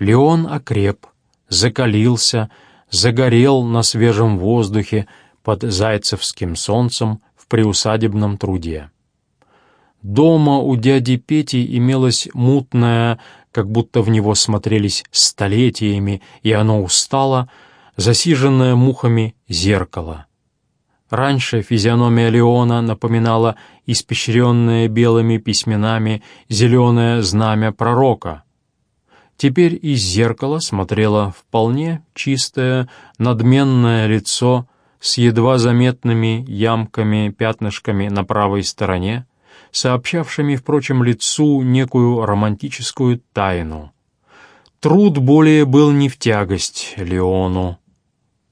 Леон окреп, закалился, загорел на свежем воздухе под зайцевским солнцем в приусадебном труде. Дома у дяди Пети имелось мутное, как будто в него смотрелись столетиями, и оно устало, засиженное мухами зеркало. Раньше физиономия Леона напоминала испещренное белыми письменами зеленое знамя пророка. Теперь из зеркала смотрело вполне чистое, надменное лицо с едва заметными ямками, пятнышками на правой стороне, сообщавшими, впрочем, лицу некую романтическую тайну. Труд более был не в тягость Леону.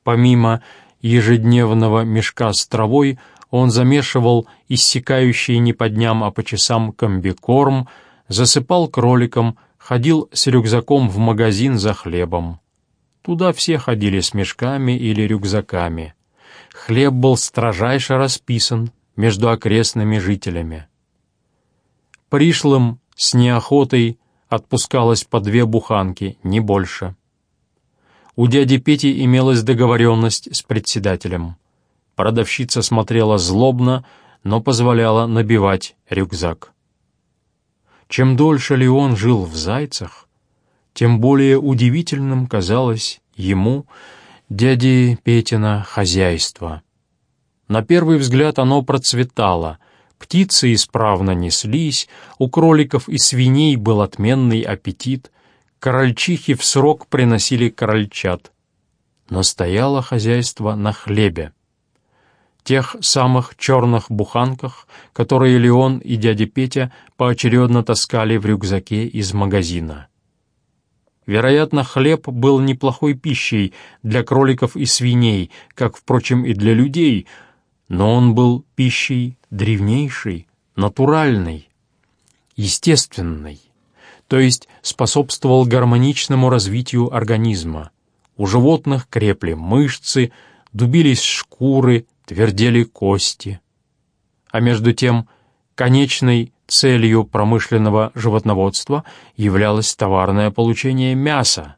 Помимо ежедневного мешка с травой он замешивал иссякающий не по дням, а по часам комбикорм, засыпал кроликом, ходил с рюкзаком в магазин за хлебом. Туда все ходили с мешками или рюкзаками. Хлеб был строжайше расписан между окрестными жителями. Пришлым с неохотой отпускалось по две буханки, не больше. У дяди Пети имелась договоренность с председателем. Продавщица смотрела злобно, но позволяла набивать рюкзак. Чем дольше Леон жил в Зайцах, тем более удивительным казалось ему дяди Петина хозяйство. На первый взгляд оно процветало, Птицы исправно неслись, у кроликов и свиней был отменный аппетит, корольчихи в срок приносили корольчат. Но стояло хозяйство на хлебе. Тех самых черных буханках, которые Леон и дядя Петя поочередно таскали в рюкзаке из магазина. Вероятно, хлеб был неплохой пищей для кроликов и свиней, как, впрочем, и для людей — но он был пищей древнейшей, натуральной, естественной, то есть способствовал гармоничному развитию организма. У животных крепли мышцы, дубились шкуры, твердели кости. А между тем, конечной целью промышленного животноводства являлось товарное получение мяса.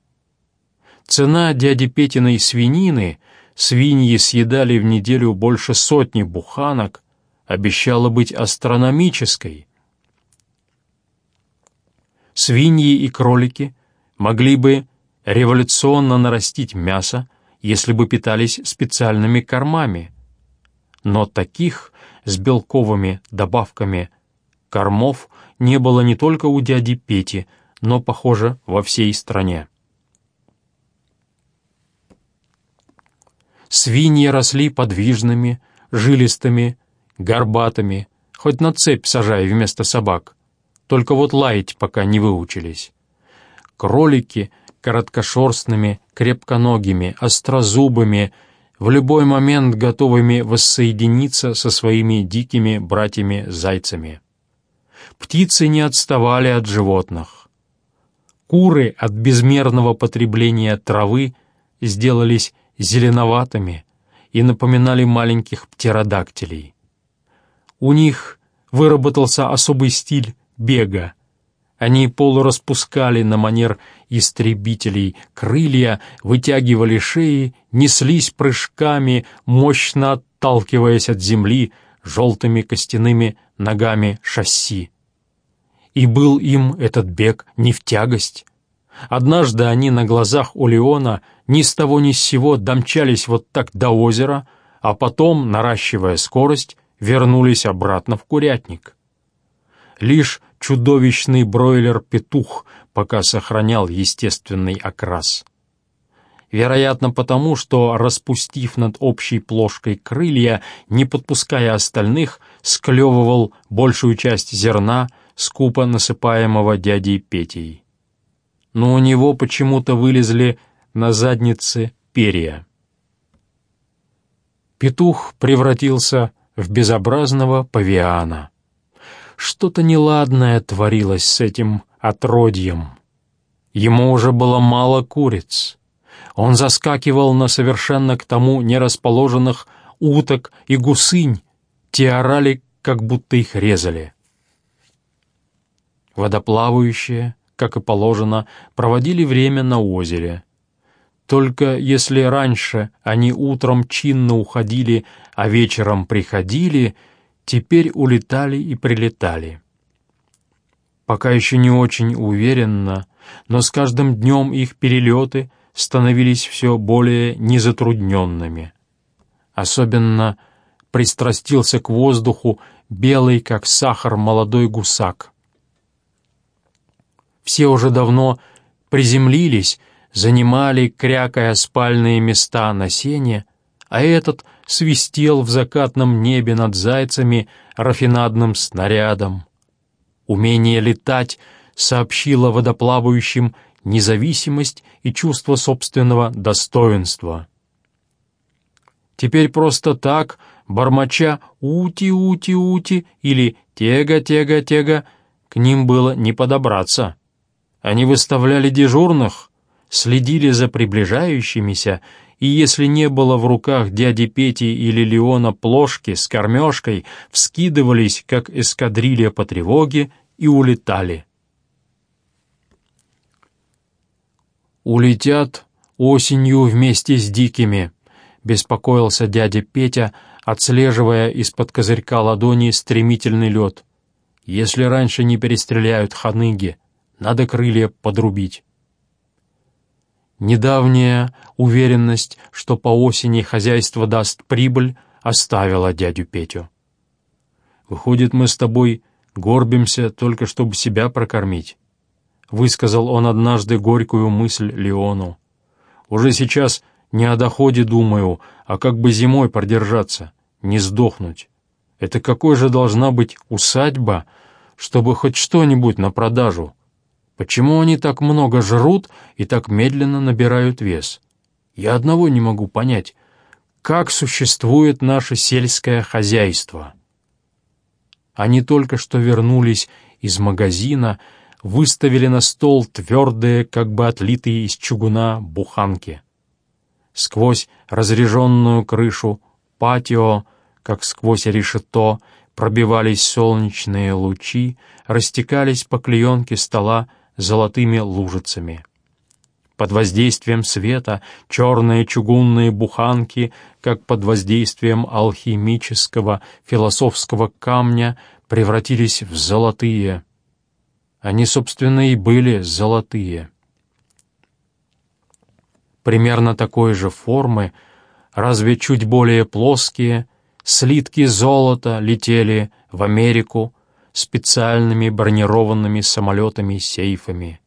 Цена дяди Петиной свинины — свиньи съедали в неделю больше сотни буханок, обещала быть астрономической. Свиньи и кролики могли бы революционно нарастить мясо, если бы питались специальными кормами. Но таких с белковыми добавками кормов не было не только у дяди Пети, но, похоже, во всей стране. Свиньи росли подвижными, жилистыми, горбатыми, хоть на цепь сажай вместо собак. Только вот лаять пока не выучились. Кролики короткошерстными, крепконогими, острозубыми, в любой момент готовыми воссоединиться со своими дикими братьями-зайцами. Птицы не отставали от животных. Куры от безмерного потребления травы сделались зеленоватыми и напоминали маленьких птеродактилей. У них выработался особый стиль бега. Они полураспускали на манер истребителей крылья, вытягивали шеи, неслись прыжками, мощно отталкиваясь от земли желтыми костяными ногами шасси. И был им этот бег не в тягость. Однажды они на глазах у Леона ни с того ни с сего домчались вот так до озера, а потом, наращивая скорость, вернулись обратно в курятник. Лишь чудовищный бройлер-петух пока сохранял естественный окрас. Вероятно, потому что, распустив над общей плошкой крылья, не подпуская остальных, склевывал большую часть зерна, скупо насыпаемого дядей Петей но у него почему-то вылезли на заднице перья. Петух превратился в безобразного павиана. Что-то неладное творилось с этим отродьем. Ему уже было мало куриц. Он заскакивал на совершенно к тому нерасположенных уток и гусынь, те орали, как будто их резали. Водоплавающие, как и положено, проводили время на озере. Только если раньше они утром чинно уходили, а вечером приходили, теперь улетали и прилетали. Пока еще не очень уверенно, но с каждым днем их перелеты становились все более незатрудненными. Особенно пристрастился к воздуху белый, как сахар, молодой гусак. Все уже давно приземлились, занимали, крякая спальные места на сене, а этот свистел в закатном небе над зайцами рафинадным снарядом. Умение летать сообщило водоплавающим независимость и чувство собственного достоинства. Теперь просто так, бормоча «ути-ути-ути» или «тега-тега-тега», к ним было не подобраться. Они выставляли дежурных, следили за приближающимися, и если не было в руках дяди Пети или Леона плошки с кормежкой, вскидывались, как эскадрилья по тревоге, и улетали. «Улетят осенью вместе с дикими», — беспокоился дядя Петя, отслеживая из-под козырька ладони стремительный лед. «Если раньше не перестреляют ханыги, надо крылья подрубить». Недавняя уверенность, что по осени хозяйство даст прибыль, оставила дядю Петю. «Выходит, мы с тобой горбимся только чтобы себя прокормить», — высказал он однажды горькую мысль Леону. «Уже сейчас не о доходе думаю, а как бы зимой продержаться, не сдохнуть. Это какой же должна быть усадьба, чтобы хоть что-нибудь на продажу?» Почему они так много жрут и так медленно набирают вес? Я одного не могу понять. Как существует наше сельское хозяйство? Они только что вернулись из магазина, выставили на стол твердые, как бы отлитые из чугуна, буханки. Сквозь разреженную крышу патио, как сквозь решето, пробивались солнечные лучи, растекались по клеенке стола золотыми лужицами. Под воздействием света черные чугунные буханки, как под воздействием алхимического философского камня, превратились в золотые. Они, собственно, и были золотые. Примерно такой же формы, разве чуть более плоские, слитки золота летели в Америку, специальными бронированными самолетами-сейфами.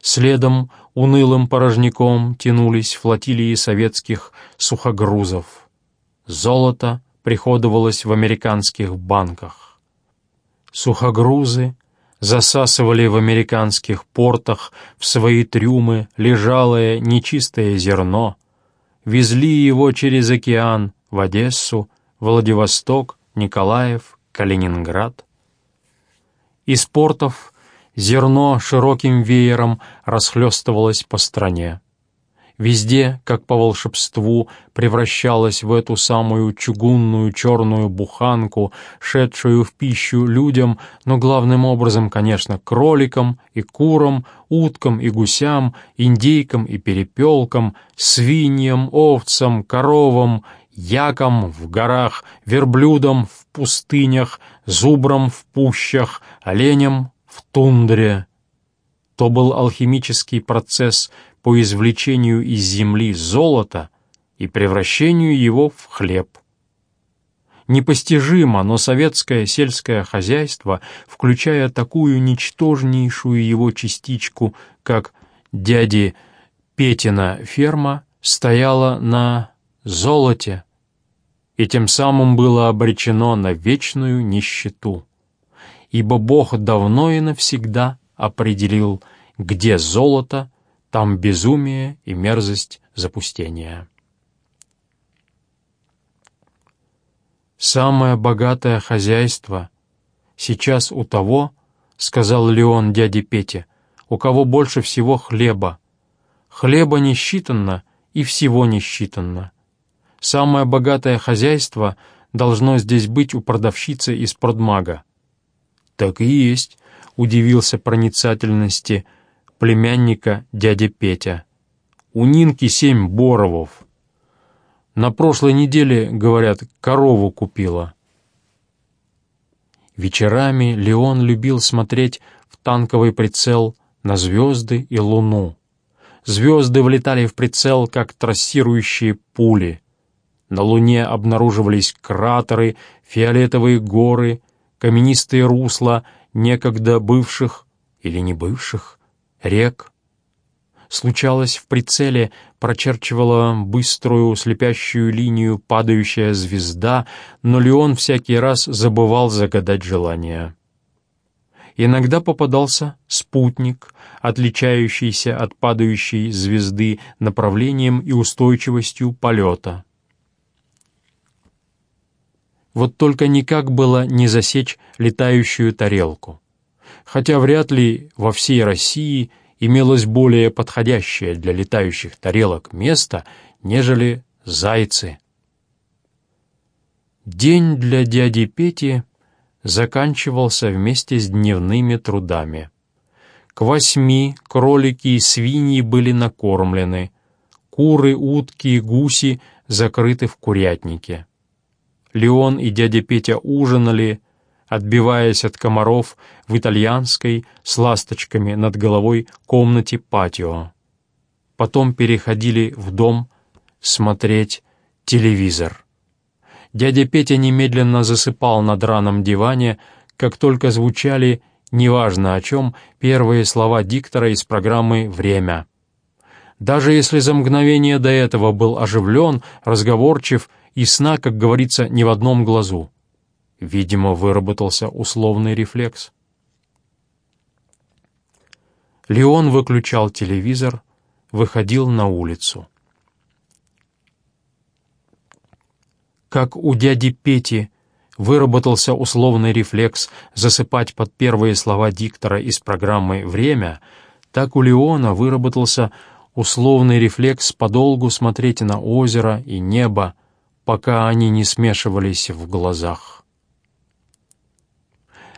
Следом унылым порожняком тянулись флотилии советских сухогрузов. Золото приходовалось в американских банках. Сухогрузы засасывали в американских портах в свои трюмы лежалое нечистое зерно, везли его через океан в Одессу, Владивосток, Николаев, Калининград. Из портов зерно широким веером расхлестывалось по стране. Везде, как по волшебству, превращалось в эту самую чугунную черную буханку, шедшую в пищу людям, но главным образом, конечно, кроликам и курам, уткам и гусям, индейкам и перепелкам, свиньям, овцам, коровам якам в горах, верблюдам в пустынях, зубрам в пущах, оленям в тундре. То был алхимический процесс по извлечению из земли золота и превращению его в хлеб. Непостижимо, но советское сельское хозяйство, включая такую ничтожнейшую его частичку, как дяди Петина ферма, стояло на золоте, и тем самым было обречено на вечную нищету. Ибо Бог давно и навсегда определил, где золото, там безумие и мерзость запустения. «Самое богатое хозяйство сейчас у того, — сказал Леон дяде Пете, — у кого больше всего хлеба. Хлеба не считанно и всего не считанно. Самое богатое хозяйство должно здесь быть у продавщицы из продмага. «Так и есть», — удивился проницательности племянника дядя Петя. У Нинки семь боровов. На прошлой неделе, говорят, корову купила. Вечерами Леон любил смотреть в танковый прицел на звезды и луну. Звезды влетали в прицел, как трассирующие пули. На луне обнаруживались кратеры, фиолетовые горы, каменистые русла некогда бывших или не бывших рек. Случалось, в прицеле прочерчивала быструю слепящую линию падающая звезда, но Леон всякий раз забывал загадать желание. Иногда попадался спутник, отличающийся от падающей звезды направлением и устойчивостью полета. Вот только никак было не засечь летающую тарелку. Хотя вряд ли во всей России имелось более подходящее для летающих тарелок место, нежели зайцы. День для дяди Пети — заканчивался вместе с дневными трудами. К восьми кролики и свиньи были накормлены, куры, утки и гуси закрыты в курятнике. Леон и дядя Петя ужинали, отбиваясь от комаров в итальянской с ласточками над головой комнате патио. Потом переходили в дом смотреть телевизор. Дядя Петя немедленно засыпал на драном диване, как только звучали, неважно о чем, первые слова диктора из программы «Время». Даже если за мгновение до этого был оживлен, разговорчив и сна, как говорится, ни в одном глазу. Видимо, выработался условный рефлекс. Леон выключал телевизор, выходил на улицу. как у дяди Пети выработался условный рефлекс засыпать под первые слова диктора из программы «Время», так у Леона выработался условный рефлекс подолгу смотреть на озеро и небо, пока они не смешивались в глазах.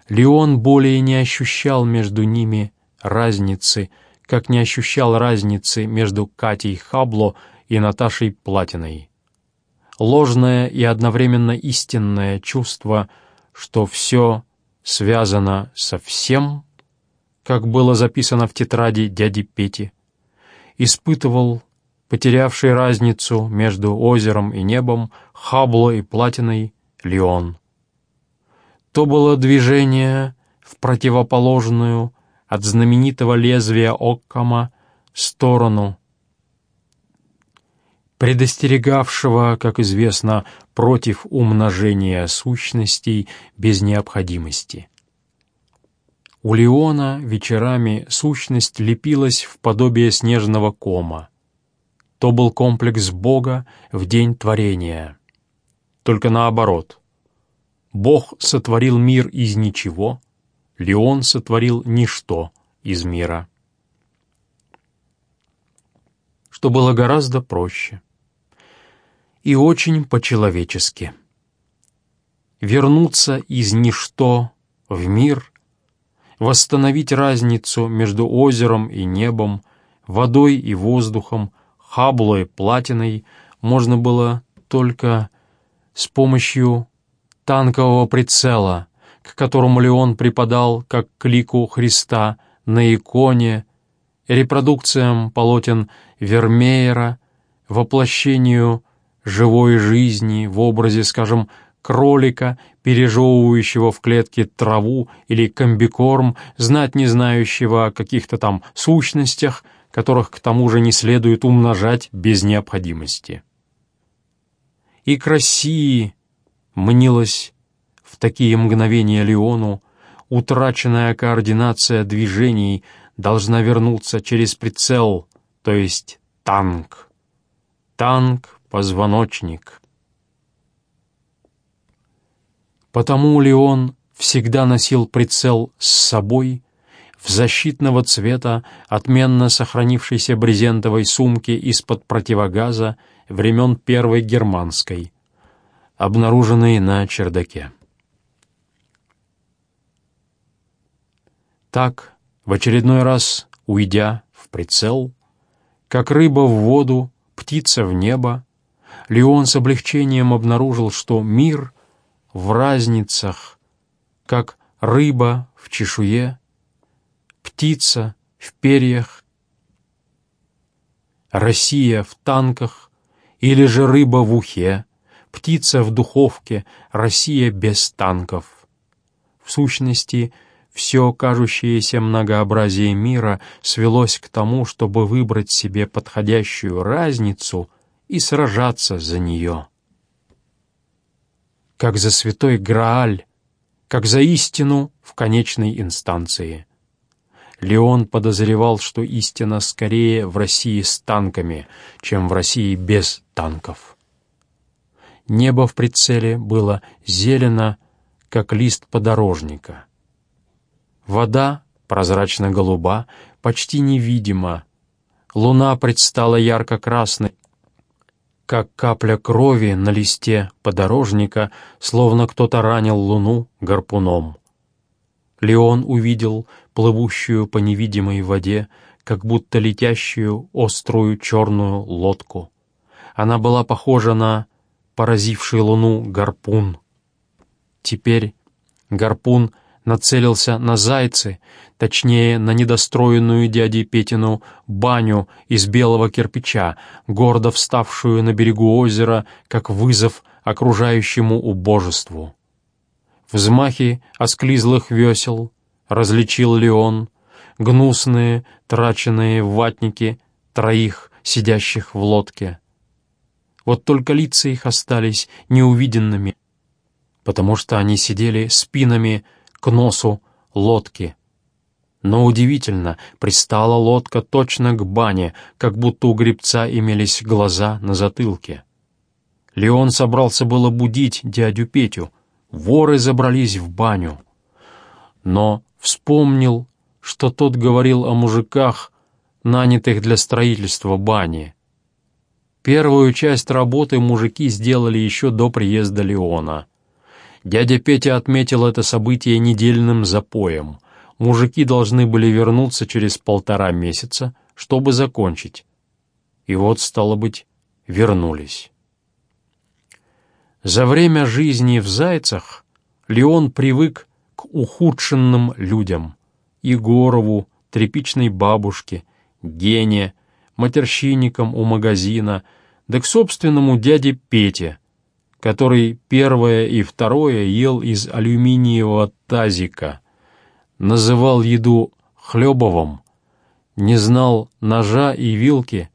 Леон более не ощущал между ними разницы, как не ощущал разницы между Катей Хабло и Наташей Платиной ложное и одновременно истинное чувство, что все связано со всем, как было записано в тетради дяди Пети, испытывал потерявший разницу между озером и небом, Хабло и Платиной, Леон. То было движение в противоположную от знаменитого лезвия Оккама сторону предостерегавшего, как известно, против умножения сущностей без необходимости. У Леона вечерами сущность лепилась в подобие снежного кома. То был комплекс Бога в день творения. Только наоборот. Бог сотворил мир из ничего, Леон сотворил ничто из мира. Что было гораздо проще и очень по-человечески. Вернуться из ничто в мир, восстановить разницу между озером и небом, водой и воздухом, хаблой платиной можно было только с помощью танкового прицела, к которому Леон преподал как к лику Христа на иконе, репродукциям полотен Вермеера, воплощению живой жизни в образе, скажем, кролика, пережевывающего в клетке траву или комбикорм, знать не знающего о каких-то там сущностях, которых к тому же не следует умножать без необходимости. И к России мнилась в такие мгновения Леону, утраченная координация движений должна вернуться через прицел, то есть танк. Танк Потому ли он всегда носил прицел с собой в защитного цвета, отменно сохранившейся брезентовой сумке из-под противогаза времен Первой Германской, обнаруженной на чердаке. Так, в очередной раз уйдя в прицел, как рыба в воду, птица в небо, Леон с облегчением обнаружил, что мир в разницах, как рыба в чешуе, птица в перьях, Россия в танках или же рыба в ухе, птица в духовке, Россия без танков. В сущности, все кажущееся многообразие мира свелось к тому, чтобы выбрать себе подходящую разницу и сражаться за нее. Как за святой Грааль, как за истину в конечной инстанции. Леон подозревал, что истина скорее в России с танками, чем в России без танков. Небо в прицеле было зелено, как лист подорожника. Вода, прозрачно-голуба, почти невидима. Луна предстала ярко-красной, как капля крови на листе подорожника, словно кто-то ранил луну гарпуном. Леон увидел плывущую по невидимой воде, как будто летящую острую черную лодку. Она была похожа на поразивший луну гарпун. Теперь гарпун нацелился на зайцы, точнее, на недостроенную дяди Петину баню из белого кирпича, гордо вставшую на берегу озера, как вызов окружающему убожеству. Взмахи осклизлых весел различил ли он, гнусные, траченные ватники троих, сидящих в лодке. Вот только лица их остались неувиденными, потому что они сидели спинами к носу лодки. Но удивительно, пристала лодка точно к бане, как будто у гребца имелись глаза на затылке. Леон собрался было будить дядю Петю. Воры забрались в баню. Но вспомнил, что тот говорил о мужиках, нанятых для строительства бани. Первую часть работы мужики сделали еще до приезда Леона. Дядя Петя отметил это событие недельным запоем. Мужики должны были вернуться через полтора месяца, чтобы закончить. И вот, стало быть, вернулись. За время жизни в Зайцах Леон привык к ухудшенным людям. Егорову, тряпичной бабушке, Гене, матерщинникам у магазина, да к собственному дяде Пете, который первое и второе ел из алюминиевого тазика, называл еду хлебовым, не знал ножа и вилки,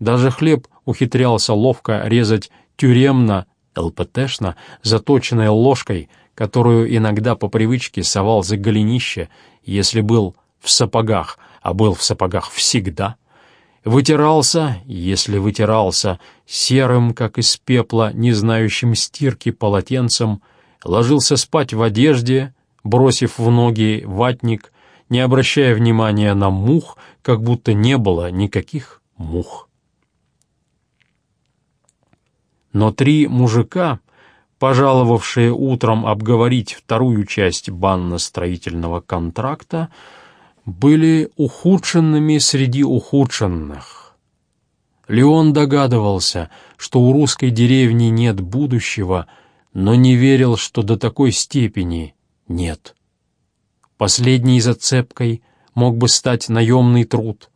даже хлеб ухитрялся ловко резать тюремно, ЛПТшно, заточенной ложкой, которую иногда по привычке совал за голенище, если был в сапогах, а был в сапогах всегда — Вытирался, если вытирался, серым, как из пепла, не знающим стирки полотенцем, ложился спать в одежде, бросив в ноги ватник, не обращая внимания на мух, как будто не было никаких мух. Но три мужика, пожаловавшие утром обговорить вторую часть банно-строительного контракта, были ухудшенными среди ухудшенных. Леон догадывался, что у русской деревни нет будущего, но не верил, что до такой степени нет. Последней зацепкой мог бы стать наемный труд,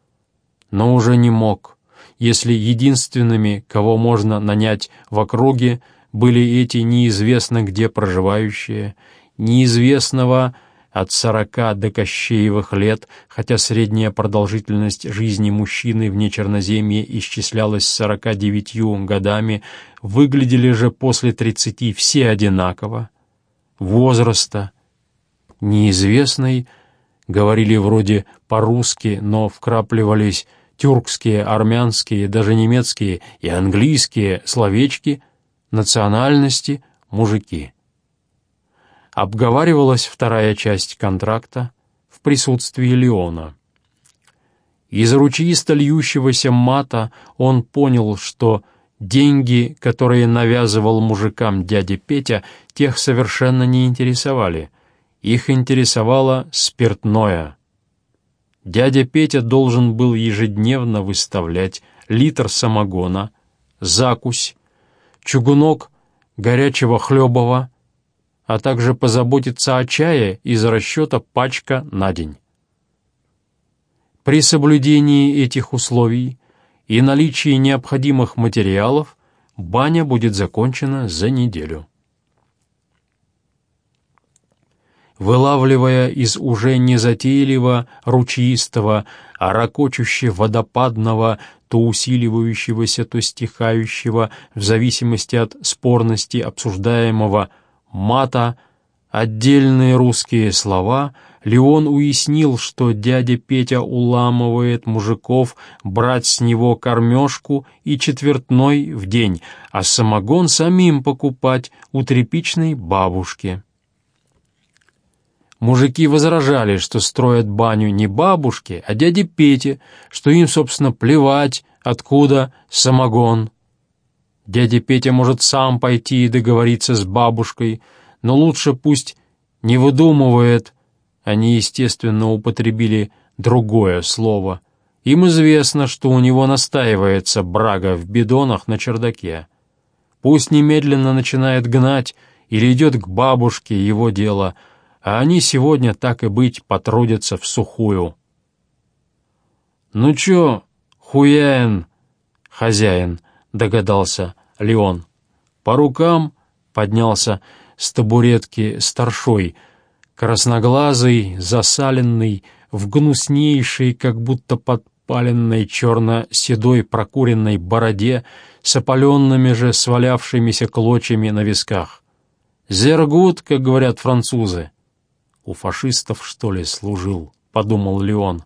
но уже не мог, если единственными, кого можно нанять в округе, были эти неизвестно где проживающие, неизвестного, от сорока до Кощеевых лет, хотя средняя продолжительность жизни мужчины в Черноземье исчислялась сорока девятью годами, выглядели же после тридцати все одинаково. Возраста неизвестный, говорили вроде по-русски, но вкрапливались тюркские, армянские, даже немецкие и английские словечки, национальности — мужики обговаривалась вторая часть контракта в присутствии Леона. Из ручьисто льющегося мата он понял, что деньги, которые навязывал мужикам дядя Петя, тех совершенно не интересовали. Их интересовало спиртное. дядя Петя должен был ежедневно выставлять литр самогона, закусь, чугунок горячего хлебова, а также позаботиться о чае из расчета пачка на день. При соблюдении этих условий и наличии необходимых материалов баня будет закончена за неделю. Вылавливая из уже незатейливо ручистого, а ракочуще водопадного, то усиливающегося, то стихающего, в зависимости от спорности обсуждаемого мата, отдельные русские слова — Леон уяснил, что дядя Петя уламывает мужиков брать с него кормежку и четвертной в день, а самогон самим покупать у тряпичной бабушки. Мужики возражали, что строят баню не бабушке, а дяде Пете, что им, собственно, плевать, откуда самогон. Дядя Петя может сам пойти и договориться с бабушкой, но лучше пусть не выдумывает, они, естественно, употребили другое слово. Им известно, что у него настаивается брага в бидонах на чердаке. Пусть немедленно начинает гнать или идет к бабушке его дело, а они сегодня, так и быть, потрудятся в сухую. «Ну чё, хуяин, хозяин», — догадался Леон. По рукам поднялся с табуретки старшой — красноглазый, засаленный, в гнуснейшей, как будто подпаленной черно-седой прокуренной бороде, с опаленными же свалявшимися клочьями на висках. «Зергут», как говорят французы. «У фашистов, что ли, служил?» — подумал Леон.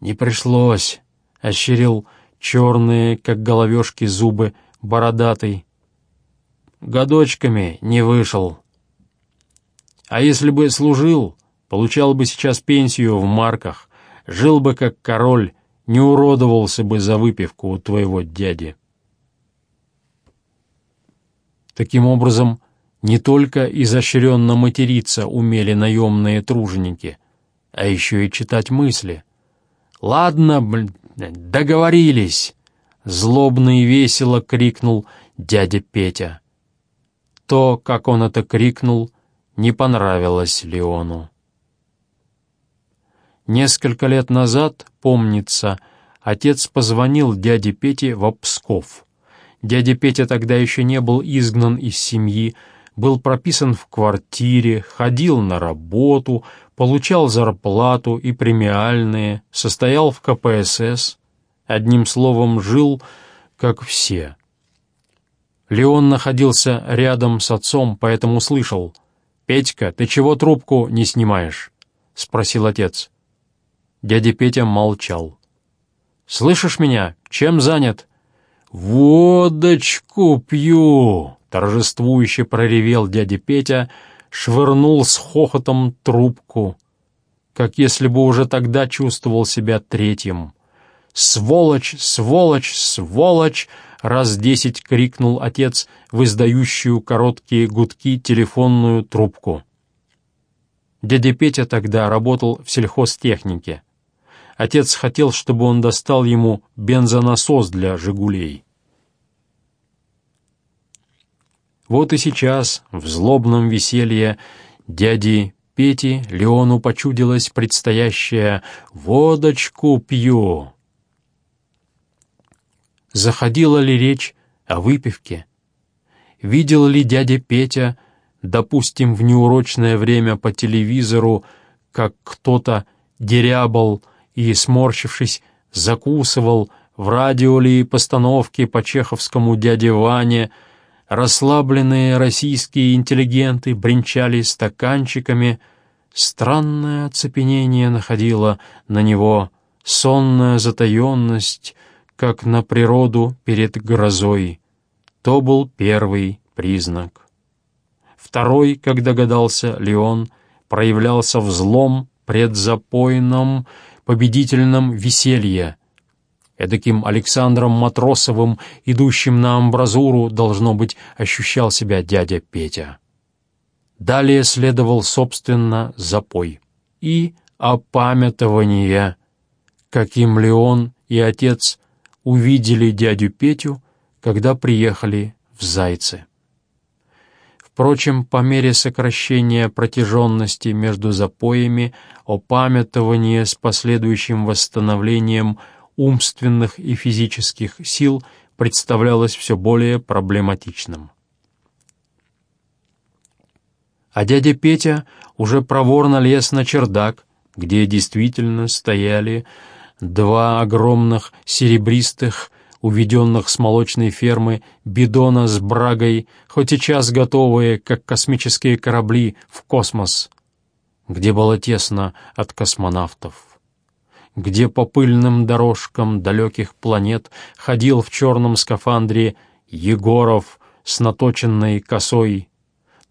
«Не пришлось», — ощерил черные, как головешки, зубы, бородатый. «Годочками не вышел». А если бы служил, получал бы сейчас пенсию в марках, жил бы как король, не уродовался бы за выпивку у твоего дяди. Таким образом, не только изощренно материться умели наемные труженики, а еще и читать мысли. «Ладно, блин, договорились!» — злобно и весело крикнул дядя Петя. То, как он это крикнул, не понравилось Леону. Несколько лет назад, помнится, отец позвонил дяде Пете в Псков. Дядя Петя тогда еще не был изгнан из семьи, был прописан в квартире, ходил на работу, получал зарплату и премиальные, состоял в КПСС, одним словом, жил, как все. Леон находился рядом с отцом, поэтому слышал, «Петька, ты чего трубку не снимаешь?» — спросил отец. Дядя Петя молчал. «Слышишь меня? Чем занят?» «Водочку пью!» — торжествующе проревел дядя Петя, швырнул с хохотом трубку, как если бы уже тогда чувствовал себя третьим. «Сволочь, сволочь, сволочь!» раз десять крикнул отец в издающую короткие гудки телефонную трубку. Дядя Петя тогда работал в сельхозтехнике. Отец хотел, чтобы он достал ему бензонасос для «Жигулей». Вот и сейчас, в злобном веселье дяди Пети, Леону почудилась предстоящая «водочку пью». Заходила ли речь о выпивке? Видел ли дядя Петя, допустим, в неурочное время по телевизору, как кто-то дерябал и, сморщившись, закусывал в радио ли постановки по чеховскому дяде Ване, расслабленные российские интеллигенты бренчали стаканчиками, странное оцепенение находило на него, сонная затаенность, как на природу перед грозой. То был первый признак. Второй, как догадался Леон, проявлялся в злом, предзапойном, победительном веселье. Эдаким Александром Матросовым, идущим на амбразуру, должно быть, ощущал себя дядя Петя. Далее следовал, собственно, запой. И опамятования, каким Леон и отец увидели дядю Петю, когда приехали в Зайцы. Впрочем, по мере сокращения протяженности между запоями, опамятование с последующим восстановлением умственных и физических сил представлялось все более проблематичным. А дядя Петя уже проворно лез на чердак, где действительно стояли два огромных серебристых уведенных с молочной фермы бидона с брагой, хоть и час готовые, как космические корабли, в космос, где было тесно от космонавтов, где по пыльным дорожкам далеких планет ходил в черном скафандре Егоров с наточенной косой,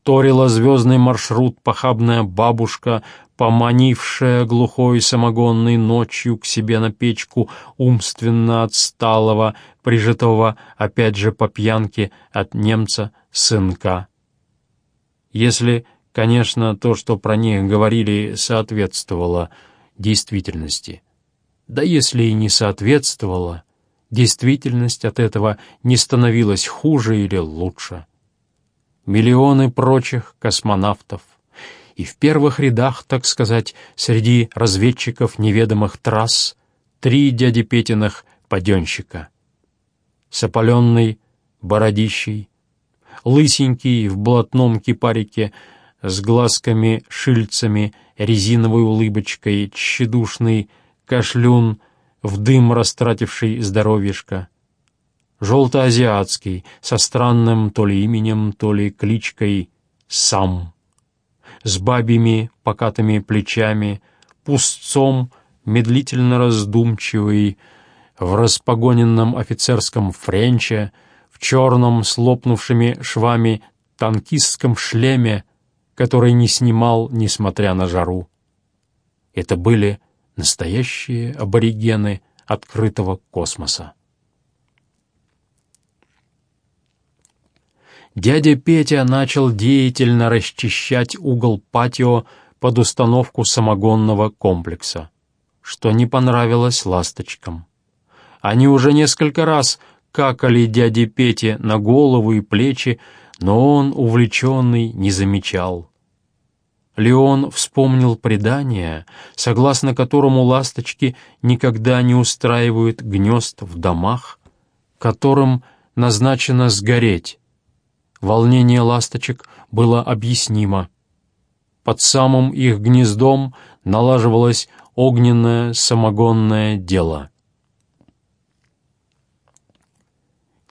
торила звездный маршрут похабная бабушка поманившая глухой самогонной ночью к себе на печку умственно отсталого, прижитого опять же по пьянке от немца сынка. Если, конечно, то, что про них говорили, соответствовало действительности. Да если и не соответствовало, действительность от этого не становилась хуже или лучше. Миллионы прочих космонавтов, и в первых рядах, так сказать, среди разведчиков неведомых трасс, три дяди Петиных паденщика. Сопаленный, бородищий, лысенький в блатном кипарике, с глазками-шильцами, резиновой улыбочкой, тщедушный кашлюн, в дым растративший здоровьишко, желтоазиатский, со странным то ли именем, то ли кличкой «Сам» с бабьими покатыми плечами, пустцом, медлительно раздумчивый, в распогоненном офицерском френче, в черном с лопнувшими швами танкистском шлеме, который не снимал, несмотря на жару. Это были настоящие аборигены открытого космоса. Дядя Петя начал деятельно расчищать угол патио под установку самогонного комплекса, что не понравилось ласточкам. Они уже несколько раз какали дяде Пете на голову и плечи, но он, увлеченный, не замечал. Леон вспомнил предание, согласно которому ласточки никогда не устраивают гнезд в домах, которым назначено сгореть, Волнение ласточек было объяснимо. Под самым их гнездом налаживалось огненное самогонное дело.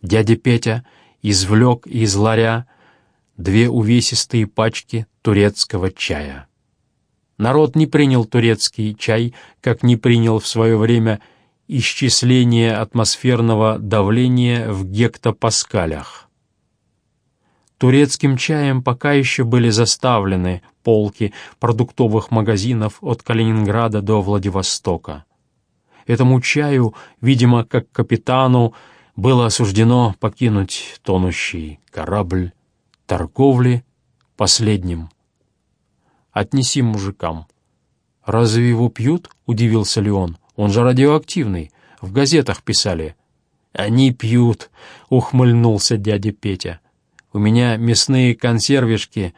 Дядя Петя извлек из ларя две увесистые пачки турецкого чая. Народ не принял турецкий чай, как не принял в свое время исчисление атмосферного давления в гектопаскалях. Турецким чаем пока еще были заставлены полки продуктовых магазинов от Калининграда до Владивостока. Этому чаю, видимо, как капитану, было осуждено покинуть тонущий корабль торговли последним. «Отнеси мужикам». «Разве его пьют?» — удивился Леон. «Он же радиоактивный. В газетах писали». «Они пьют», — ухмыльнулся дядя Петя. У меня мясные консервишки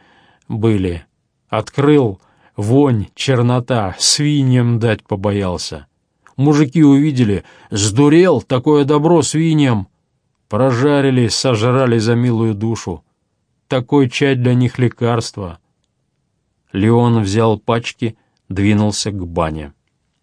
были. Открыл, вонь, чернота, свиньям дать побоялся. Мужики увидели, сдурел, такое добро свиньям. Прожарили, сожрали за милую душу. Такой чай для них лекарство. Леон взял пачки, двинулся к бане.